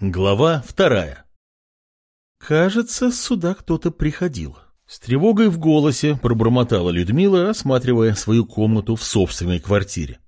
Глава вторая. Кажется, сюда кто-то приходил. С тревогой в голосе пробормотала Людмила, осматривая свою комнату в собственной квартире.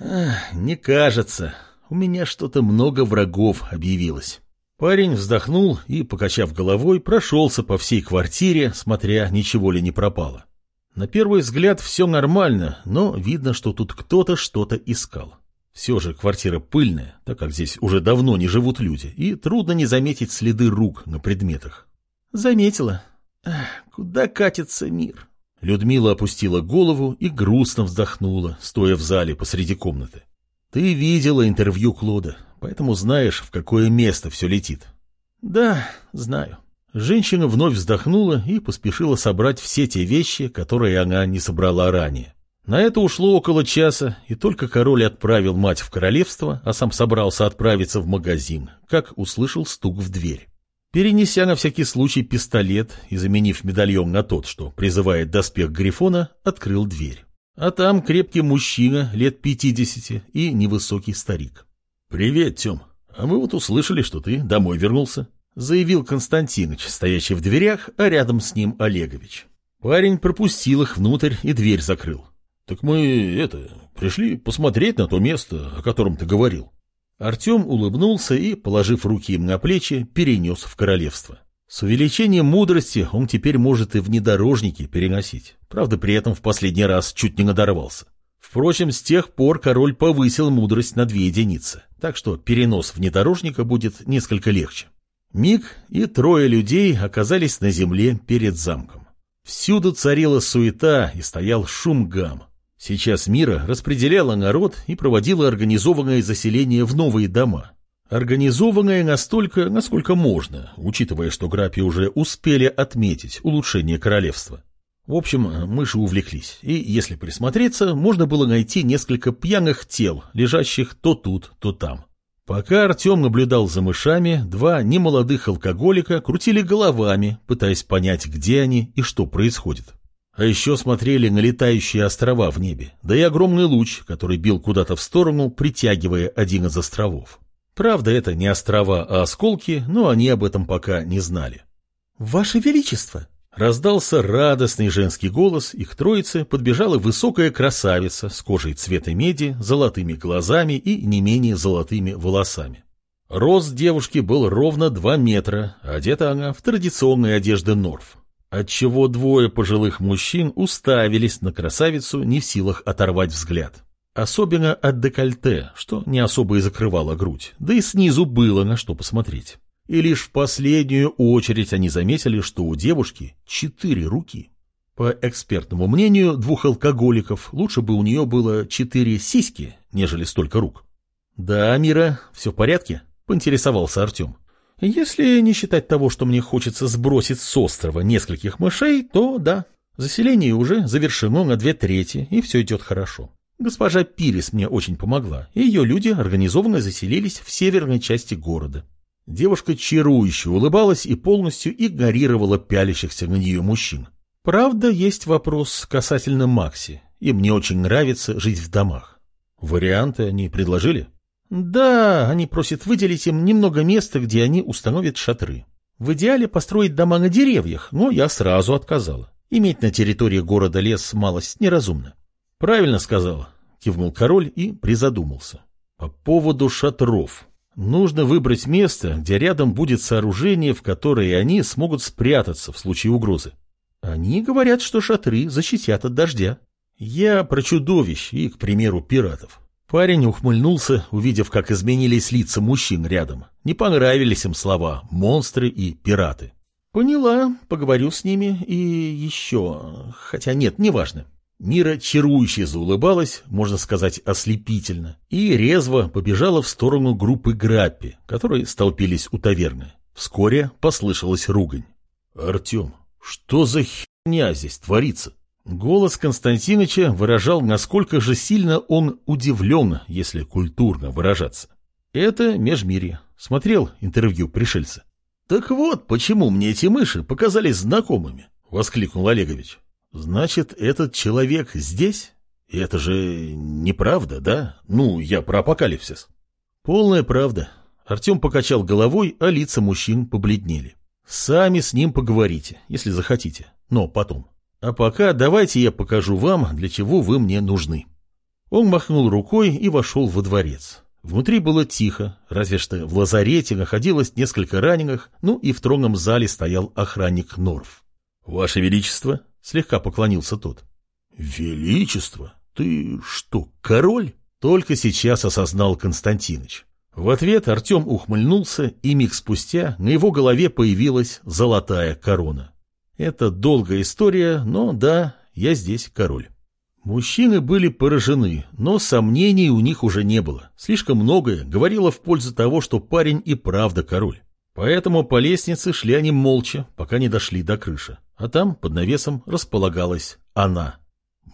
Ах, не кажется. У меня что-то много врагов объявилось. Парень вздохнул и, покачав головой, прошелся по всей квартире, смотря, ничего ли не пропало. На первый взгляд все нормально, но видно, что тут кто-то что-то искал. Все же квартира пыльная, так как здесь уже давно не живут люди, и трудно не заметить следы рук на предметах. Заметила. Ах, куда катится мир? Людмила опустила голову и грустно вздохнула, стоя в зале посреди комнаты. Ты видела интервью Клода, поэтому знаешь, в какое место все летит. Да, знаю. Женщина вновь вздохнула и поспешила собрать все те вещи, которые она не собрала ранее. На это ушло около часа, и только король отправил мать в королевство, а сам собрался отправиться в магазин, как услышал стук в дверь. Перенеся на всякий случай пистолет и заменив медальон на тот, что призывает доспех Грифона, открыл дверь. А там крепкий мужчина лет пятидесяти и невысокий старик. «Привет, Тем. А мы вот услышали, что ты домой вернулся», — заявил Константиныч, стоящий в дверях, а рядом с ним Олегович. Парень пропустил их внутрь и дверь закрыл. «Так мы, это, пришли посмотреть на то место, о котором ты говорил». Артем улыбнулся и, положив руки им на плечи, перенес в королевство. С увеличением мудрости он теперь может и внедорожники переносить. Правда, при этом в последний раз чуть не надорвался. Впрочем, с тех пор король повысил мудрость на две единицы, так что перенос внедорожника будет несколько легче. Миг и трое людей оказались на земле перед замком. Всюду царила суета и стоял шум гам. Сейчас Мира распределяла народ и проводила организованное заселение в новые дома. Организованное настолько, насколько можно, учитывая, что Грапи уже успели отметить улучшение королевства. В общем, мыши увлеклись, и, если присмотреться, можно было найти несколько пьяных тел, лежащих то тут, то там. Пока Артем наблюдал за мышами, два немолодых алкоголика крутили головами, пытаясь понять, где они и что происходит. А еще смотрели на летающие острова в небе, да и огромный луч, который бил куда-то в сторону, притягивая один из островов. Правда, это не острова, а осколки, но они об этом пока не знали. «Ваше Величество!» Раздался радостный женский голос, и к троице подбежала высокая красавица с кожей цвета меди, золотыми глазами и не менее золотыми волосами. Рост девушки был ровно два метра, одета она в традиционные одежды Норф отчего двое пожилых мужчин уставились на красавицу, не в силах оторвать взгляд. Особенно от декольте, что не особо и закрывало грудь, да и снизу было на что посмотреть. И лишь в последнюю очередь они заметили, что у девушки четыре руки. По экспертному мнению двух алкоголиков, лучше бы у нее было четыре сиськи, нежели столько рук. «Да, Мира, все в порядке?» — поинтересовался Артем. Если не считать того, что мне хочется сбросить с острова нескольких мышей, то да, заселение уже завершено на две трети, и все идет хорошо. Госпожа Пирис мне очень помогла, и ее люди организованно заселились в северной части города. Девушка чарующе улыбалась и полностью игнорировала пялящихся на нее мужчин. Правда, есть вопрос касательно Макси, и мне очень нравится жить в домах. Варианты они предложили? Да, они просят выделить им немного места, где они установят шатры. В идеале построить дома на деревьях, но я сразу отказала. Иметь на территории города лес малость неразумно. Правильно сказала, кивнул король и призадумался. По поводу шатров. Нужно выбрать место, где рядом будет сооружение, в которое они смогут спрятаться в случае угрозы. Они говорят, что шатры защитят от дождя. Я про чудовищ и, к примеру, пиратов. Парень ухмыльнулся, увидев, как изменились лица мужчин рядом. Не понравились им слова «монстры» и «пираты». «Поняла, поговорю с ними и еще... Хотя нет, неважно». Мира чарующе заулыбалась, можно сказать, ослепительно, и резво побежала в сторону группы Граппи, которые столпились у таверны. Вскоре послышалась ругань. «Артем, что за херня здесь творится?» Голос Константиныча выражал, насколько же сильно он удивлен, если культурно выражаться. Это межмирье. Смотрел интервью пришельца. «Так вот, почему мне эти мыши показались знакомыми?» — воскликнул Олегович. «Значит, этот человек здесь? И это же неправда, да? Ну, я про апокалипсис». «Полная правда. Артем покачал головой, а лица мужчин побледнели. Сами с ним поговорите, если захотите, но потом. А пока давайте я покажу вам, для чего вы мне нужны. Он махнул рукой и вошел во дворец. Внутри было тихо, разве что в лазарете находилось несколько раненых, ну и в тронном зале стоял охранник Норф. «Ваше Величество!» — слегка поклонился тот. «Величество? Ты что, король?» Только сейчас осознал Константиныч. В ответ Артем ухмыльнулся, и миг спустя на его голове появилась золотая корона. Это долгая история, но да, я здесь король. Мужчины были поражены, но сомнений у них уже не было. Слишком многое говорило в пользу того, что парень и правда король. Поэтому по лестнице шли они молча, пока не дошли до крыши. А там, под навесом, располагалась она.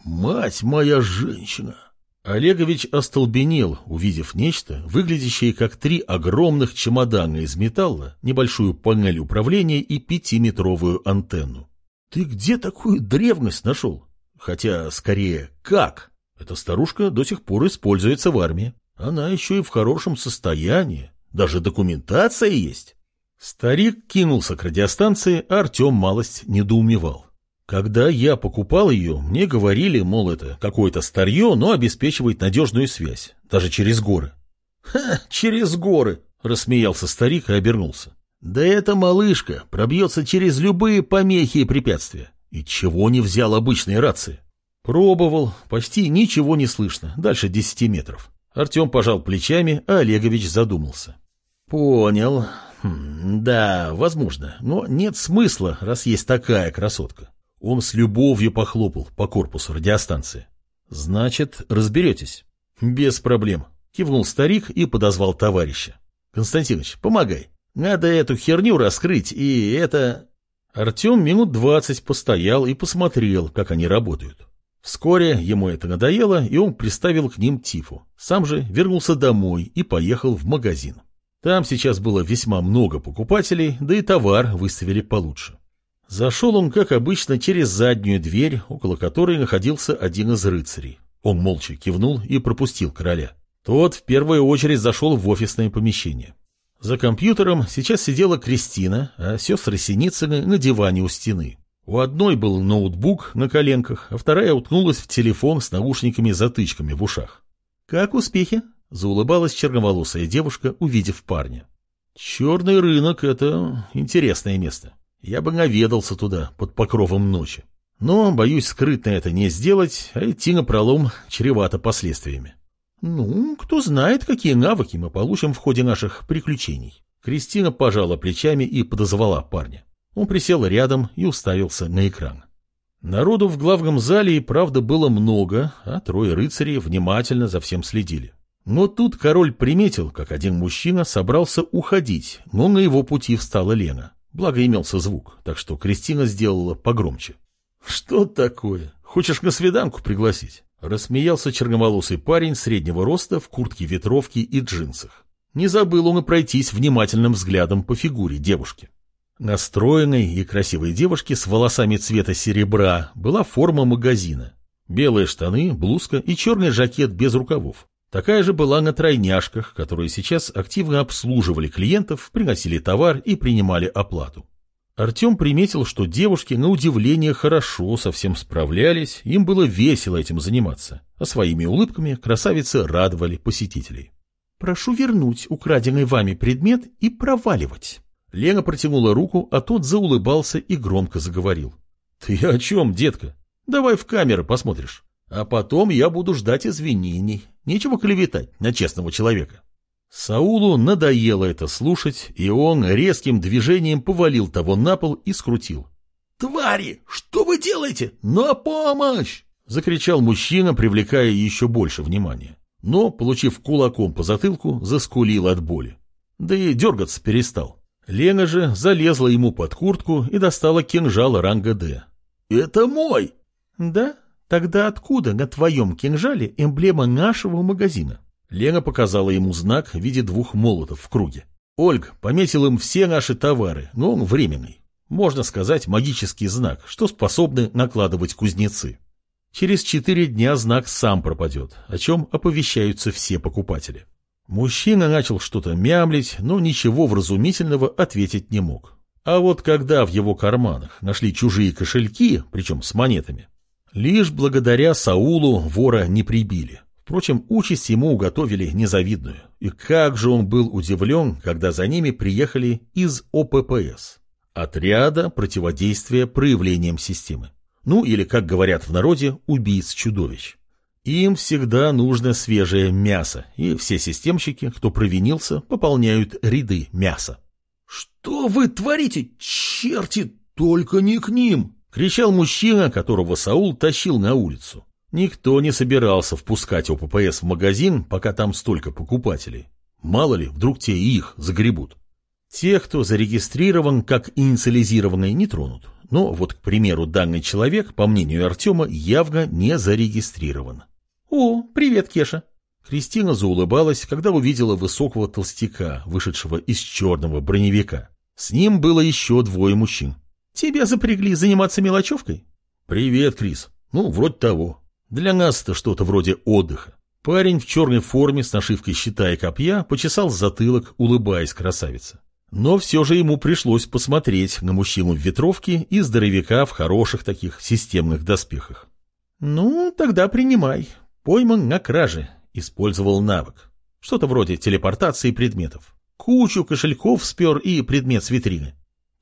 «Мать моя женщина!» Олегович остолбенел, увидев нечто, выглядящее как три огромных чемодана из металла, небольшую панель управления и пятиметровую антенну. «Ты где такую древность нашел?» Хотя, скорее, как? Эта старушка до сих пор используется в армии. Она еще и в хорошем состоянии. Даже документация есть. Старик кинулся к радиостанции, а Артем малость недоумевал. Когда я покупал ее, мне говорили, мол, это какое-то старье, но обеспечивает надежную связь, даже через горы. «Ха, через горы!» — рассмеялся старик и обернулся. «Да эта малышка пробьется через любые помехи и препятствия. И чего не взял обычные рации? Пробовал, почти ничего не слышно, дальше десяти метров. Артем пожал плечами, а Олегович задумался. Понял. Хм, да, возможно, но нет смысла, раз есть такая красотка. Он с любовью похлопал по корпусу радиостанции. Значит, разберетесь. Без проблем. Кивнул старик и подозвал товарища. Константинович, помогай. Надо эту херню раскрыть, и это... Артем минут двадцать постоял и посмотрел, как они работают. Вскоре ему это надоело, и он приставил к ним Тифу. Сам же вернулся домой и поехал в магазин. Там сейчас было весьма много покупателей, да и товар выставили получше. Зашел он, как обычно, через заднюю дверь, около которой находился один из рыцарей. Он молча кивнул и пропустил короля. Тот в первую очередь зашел в офисное помещение. За компьютером сейчас сидела Кристина, а сестры Синицыны на диване у стены. У одной был ноутбук на коленках, а вторая уткнулась в телефон с наушниками-затычками в ушах. «Как успехи?» — заулыбалась черноволосая девушка, увидев парня. «Черный рынок — это интересное место. Я бы наведался туда под покровом ночи. Но, боюсь, скрытно это не сделать, а идти на пролом чревато последствиями. «Ну, кто знает, какие навыки мы получим в ходе наших приключений». Кристина пожала плечами и подозвала парня. Он присел рядом и уставился на экран. Народу в главном зале и правда было много, а трое рыцарей внимательно за всем следили. Но тут король приметил, как один мужчина собрался уходить, но на его пути встала Лена. Благо имелся звук, так что Кристина сделала погромче. «Что такое? Хочешь на свиданку пригласить?» Рассмеялся черноволосый парень среднего роста в куртке ветровки и джинсах. Не забыл он и пройтись внимательным взглядом по фигуре девушки. Настроенной и красивой девушки с волосами цвета серебра была форма магазина. Белые штаны, блузка и черный жакет без рукавов. Такая же была на тройняшках, которые сейчас активно обслуживали клиентов, приносили товар и принимали оплату. Артем приметил, что девушки на удивление хорошо со всем справлялись, им было весело этим заниматься, а своими улыбками красавицы радовали посетителей. «Прошу вернуть украденный вами предмет и проваливать». Лена протянула руку, а тот заулыбался и громко заговорил. «Ты о чем, детка? Давай в камеру посмотришь. А потом я буду ждать извинений. Нечего клеветать на честного человека». Саулу надоело это слушать, и он резким движением повалил того на пол и скрутил. «Твари, что вы делаете? На помощь!» — закричал мужчина, привлекая еще больше внимания. Но, получив кулаком по затылку, заскулил от боли. Да и дергаться перестал. Лена же залезла ему под куртку и достала кинжал ранга «Д». «Это мой!» «Да? Тогда откуда на твоем кинжале эмблема нашего магазина?» Лена показала ему знак в виде двух молотов в круге. Ольг пометил им все наши товары, но он временный. Можно сказать, магический знак, что способны накладывать кузнецы. Через четыре дня знак сам пропадет, о чем оповещаются все покупатели. Мужчина начал что-то мямлить, но ничего вразумительного ответить не мог. А вот когда в его карманах нашли чужие кошельки, причем с монетами, лишь благодаря Саулу вора не прибили. Впрочем, участь ему уготовили незавидную. И как же он был удивлен, когда за ними приехали из ОППС. Отряда противодействия проявлениям системы. Ну или, как говорят в народе, убийц-чудовищ. Им всегда нужно свежее мясо, и все системщики, кто провинился, пополняют ряды мяса. «Что вы творите, черти, только не к ним!» — кричал мужчина, которого Саул тащил на улицу. Никто не собирался впускать ОППС в магазин, пока там столько покупателей. Мало ли, вдруг те и их загребут. Тех, кто зарегистрирован как инициализированный, не тронут. Но вот, к примеру, данный человек, по мнению Артема, явно не зарегистрирован. «О, привет, Кеша!» Кристина заулыбалась, когда увидела высокого толстяка, вышедшего из черного броневика. С ним было еще двое мужчин. «Тебя запрягли заниматься мелочевкой?» «Привет, Крис. Ну, вроде того. Для нас это что-то вроде отдыха. Парень в черной форме с нашивкой щита и копья почесал затылок, улыбаясь красавице. Но все же ему пришлось посмотреть на мужчину в ветровке и здоровяка в хороших таких системных доспехах. «Ну, тогда принимай. Пойман на краже. Использовал навык. Что-то вроде телепортации предметов. Кучу кошельков спер и предмет с витрины.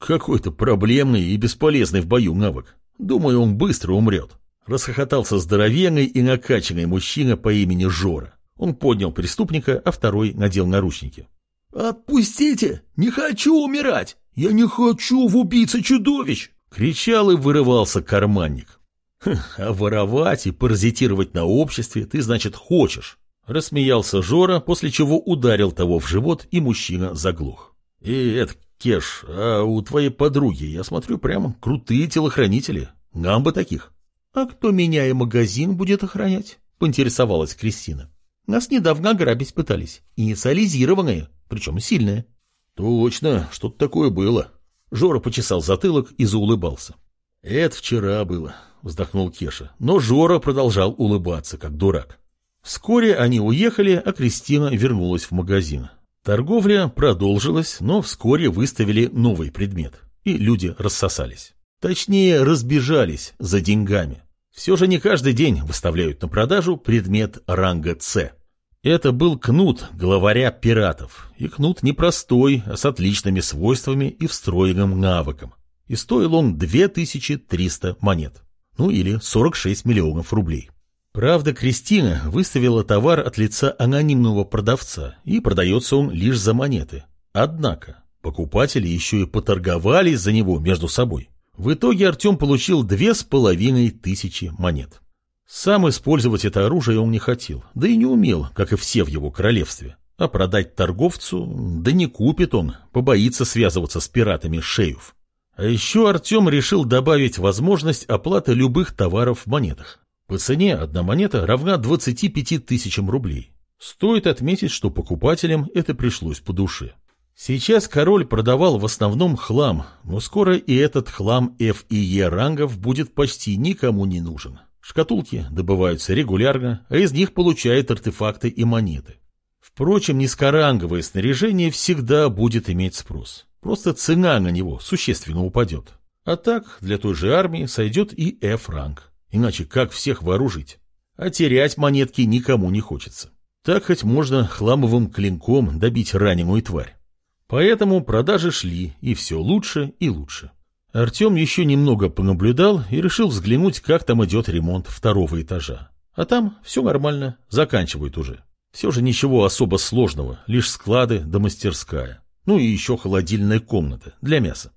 Какой-то проблемный и бесполезный в бою навык. Думаю, он быстро умрет. Расхохотался здоровенный и накачанный мужчина по имени Жора. Он поднял преступника, а второй надел наручники. «Отпустите! Не хочу умирать! Я не хочу в убийце чудовищ!» Кричал и вырывался карманник. «Хм, «А воровать и паразитировать на обществе ты, значит, хочешь?» Рассмеялся Жора, после чего ударил того в живот, и мужчина заглох. «И это, Кеш, а у твоей подруги, я смотрю, прямо крутые телохранители. Нам бы таких». «А кто меня и магазин будет охранять?» — поинтересовалась Кристина. «Нас недавно грабить пытались. Инициализированные, причем сильные». «Точно, что-то такое было». Жора почесал затылок и заулыбался. «Это вчера было», — вздохнул Кеша. Но Жора продолжал улыбаться, как дурак. Вскоре они уехали, а Кристина вернулась в магазин. Торговля продолжилась, но вскоре выставили новый предмет, и люди рассосались. Точнее, разбежались за деньгами. Все же не каждый день выставляют на продажу предмет ранга С. Это был кнут главаря пиратов. И кнут не простой, а с отличными свойствами и встроенным навыком. И стоил он 2300 монет. Ну или 46 миллионов рублей. Правда, Кристина выставила товар от лица анонимного продавца, и продается он лишь за монеты. Однако, покупатели еще и поторговались за него между собой. В итоге Артем получил две с половиной тысячи монет. Сам использовать это оружие он не хотел, да и не умел, как и все в его королевстве. А продать торговцу, да не купит он, побоится связываться с пиратами шеев. А еще Артем решил добавить возможность оплаты любых товаров в монетах. По цене одна монета равна 25 тысячам рублей. Стоит отметить, что покупателям это пришлось по душе. Сейчас король продавал в основном хлам, но скоро и этот хлам F и E рангов будет почти никому не нужен. Шкатулки добываются регулярно, а из них получают артефакты и монеты. Впрочем, низкоранговое снаряжение всегда будет иметь спрос. Просто цена на него существенно упадет. А так, для той же армии сойдет и F-ранг. Иначе как всех вооружить? А терять монетки никому не хочется. Так хоть можно хламовым клинком добить раненую тварь. Поэтому продажи шли, и все лучше и лучше. Артем еще немного понаблюдал и решил взглянуть, как там идет ремонт второго этажа. А там все нормально, заканчивают уже. Все же ничего особо сложного, лишь склады да мастерская. Ну и еще холодильная комната для мяса.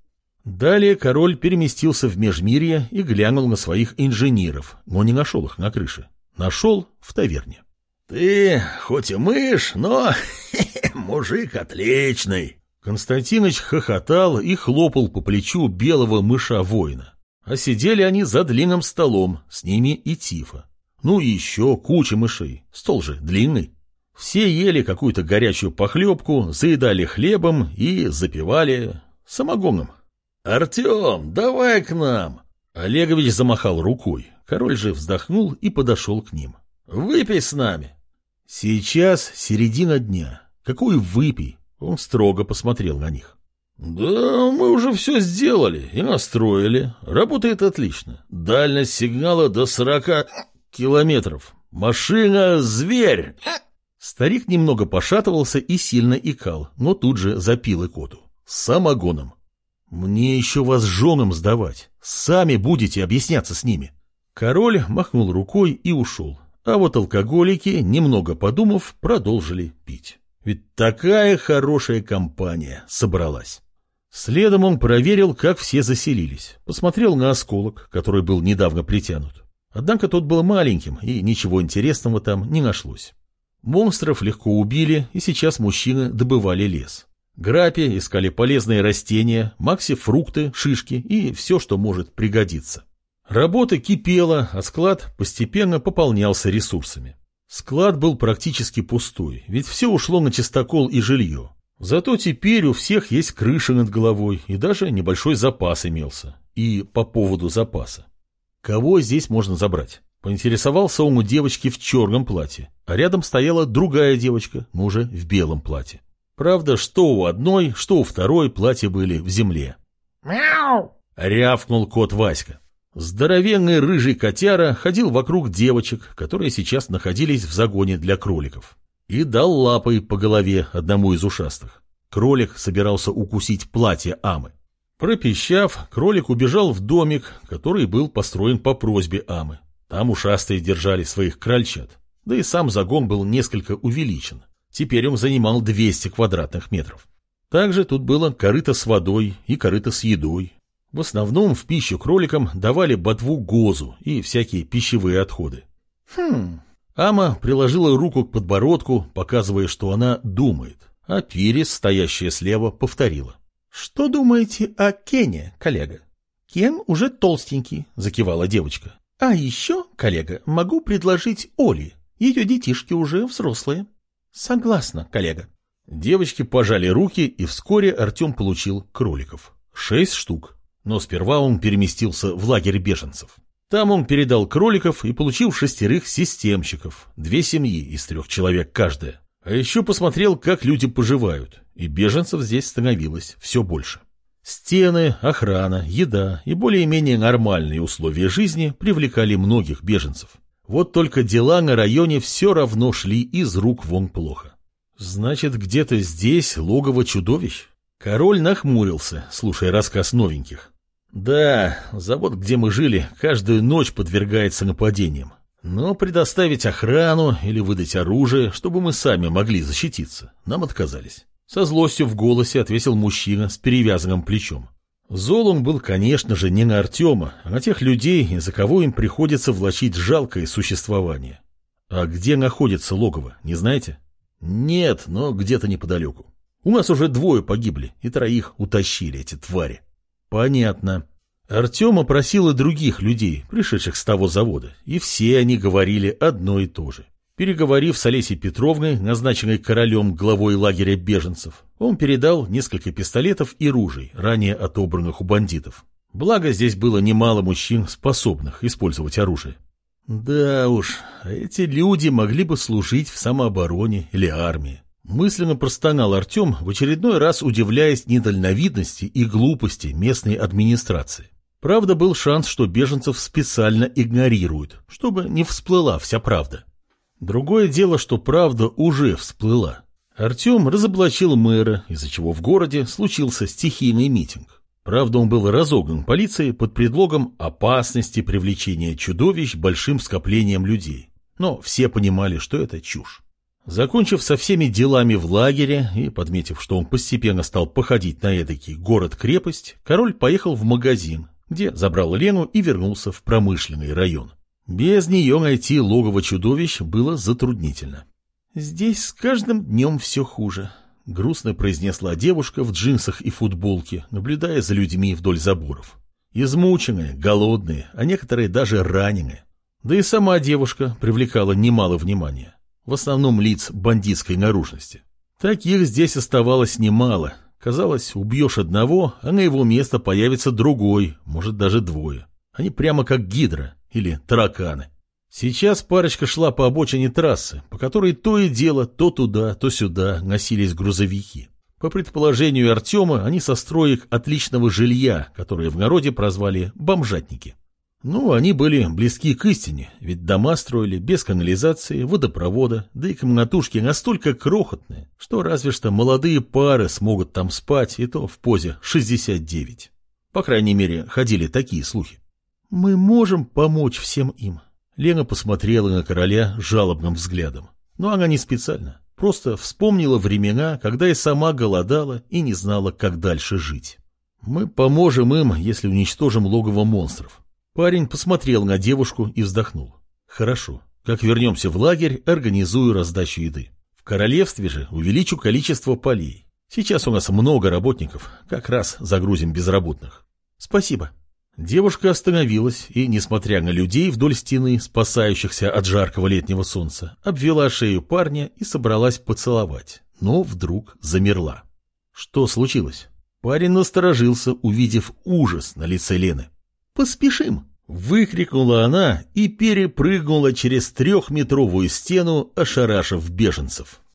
Далее король переместился в Межмирье и глянул на своих инженеров, но не нашел их на крыше. Нашел в таверне. — Ты хоть и мышь, но мужик отличный, Константиныч хохотал и хлопал по плечу белого мыша-воина. А сидели они за длинным столом, с ними и Тифа. Ну и еще куча мышей, стол же длинный. Все ели какую-то горячую похлебку, заедали хлебом и запивали самогоном. «Артем, давай к нам!» Олегович замахал рукой. Король же вздохнул и подошел к ним. «Выпей с нами!» Сейчас середина дня. Какой выпей? Он строго посмотрел на них. «Да, мы уже все сделали и настроили. Работает отлично. Дальность сигнала до сорока километров. Машина — зверь!» Старик немного пошатывался и сильно икал, но тут же запил икоту. Самогоном. «Мне еще вас женам сдавать. Сами будете объясняться с ними». Король махнул рукой и ушел. А вот алкоголики, немного подумав, продолжили пить. Ведь такая хорошая компания собралась. Следом он проверил, как все заселились. Посмотрел на осколок, который был недавно притянут. Однако тот был маленьким, и ничего интересного там не нашлось. Монстров легко убили, и сейчас мужчины добывали лес. Грапи искали полезные растения, Макси фрукты, шишки и все, что может пригодиться. Работа кипела, а склад постепенно пополнялся ресурсами. Склад был практически пустой, ведь все ушло на чистокол и жилье. Зато теперь у всех есть крыша над головой, и даже небольшой запас имелся. И по поводу запаса. Кого здесь можно забрать? Поинтересовался он у девочки в черном платье, а рядом стояла другая девочка, но уже в белом платье. Правда, что у одной, что у второй платья были в земле. «Мяу!» — рявкнул кот Васька. Здоровенный рыжий котяра ходил вокруг девочек, которые сейчас находились в загоне для кроликов и дал лапой по голове одному из ушастых. Кролик собирался укусить платье Амы. Пропищав, кролик убежал в домик, который был построен по просьбе Амы. Там ушастые держали своих крольчат, да и сам загон был несколько увеличен. Теперь он занимал 200 квадратных метров. Также тут было корыто с водой и корыто с едой. В основном в пищу кроликам давали ботву гозу и всякие пищевые отходы. Хм, Ама приложила руку к подбородку, показывая, что она думает, а Пирис, стоящая слева, повторила. «Что думаете о Кене, коллега?» «Кен уже толстенький», — закивала девочка. «А еще, коллега, могу предложить Оли. Ее детишки уже взрослые». «Согласна, коллега». Девочки пожали руки, и вскоре Артем получил кроликов. Шесть штук. Но сперва он переместился в лагерь беженцев. Там он передал кроликов и получил шестерых системщиков, две семьи из трех человек каждая. А еще посмотрел, как люди поживают, и беженцев здесь становилось все больше. Стены, охрана, еда и более-менее нормальные условия жизни привлекали многих беженцев. Вот только дела на районе все равно шли из рук вон плохо. Значит, где-то здесь логово чудовищ? Король нахмурился, слушая рассказ новеньких. Да, завод, где мы жили, каждую ночь подвергается нападениям. Но предоставить охрану или выдать оружие, чтобы мы сами могли защититься, нам отказались. Со злостью в голосе ответил мужчина с перевязанным плечом. Зол он был, конечно же, не на Артема, а на тех людей, из-за кого им приходится влачить жалкое существование. А где находится логово, не знаете? Нет, но где-то неподалеку. У нас уже двое погибли, и троих утащили эти твари. Понятно. Артем опросил и других людей, пришедших с того завода, и все они говорили одно и то же. Переговорив с Олесей Петровной, назначенной королем главой лагеря беженцев, он передал несколько пистолетов и ружей, ранее отобранных у бандитов. Благо, здесь было немало мужчин, способных использовать оружие. Да уж, эти люди могли бы служить в самообороне или армии. Мысленно простонал Артем, в очередной раз удивляясь недальновидности и глупости местной администрации. Правда, был шанс, что беженцев специально игнорируют, чтобы не всплыла вся правда. Другое дело, что правда уже всплыла. Артем разоблачил мэра, из-за чего в городе случился стихийный митинг. Правда, он был разогнан полицией под предлогом опасности привлечения чудовищ большим скоплением людей. Но все понимали, что это чушь. Закончив со всеми делами в лагере и подметив, что он постепенно стал походить на эдакий город-крепость, король поехал в магазин, где забрал Лену и вернулся в промышленный район. Без нее найти логово чудовищ было затруднительно. «Здесь с каждым днем все хуже», — грустно произнесла девушка в джинсах и футболке, наблюдая за людьми вдоль заборов. Измученные, голодные, а некоторые даже раненые. Да и сама девушка привлекала немало внимания в основном лиц бандитской наружности. Таких здесь оставалось немало. Казалось, убьешь одного, а на его место появится другой, может даже двое. Они прямо как гидра или тараканы. Сейчас парочка шла по обочине трассы, по которой то и дело, то туда, то сюда носились грузовики. По предположению Артема, они со строек отличного жилья, которое в народе прозвали «бомжатники». Ну, они были близки к истине, ведь дома строили без канализации, водопровода, да и комнатушки настолько крохотные, что разве что молодые пары смогут там спать, и то в позе 69. По крайней мере, ходили такие слухи. «Мы можем помочь всем им», Лена посмотрела на короля жалобным взглядом. Но она не специально, просто вспомнила времена, когда и сама голодала и не знала, как дальше жить. Мы поможем им, если уничтожим логово монстров. Парень посмотрел на девушку и вздохнул. Хорошо, как вернемся в лагерь, организую раздачу еды. В королевстве же увеличу количество полей. Сейчас у нас много работников, как раз загрузим безработных. Спасибо. Девушка остановилась и, несмотря на людей вдоль стены, спасающихся от жаркого летнего солнца, обвела шею парня и собралась поцеловать, но вдруг замерла. Что случилось? Парень насторожился, увидев ужас на лице Лены. «Поспешим!» — выкрикнула она и перепрыгнула через трехметровую стену, ошарашив беженцев.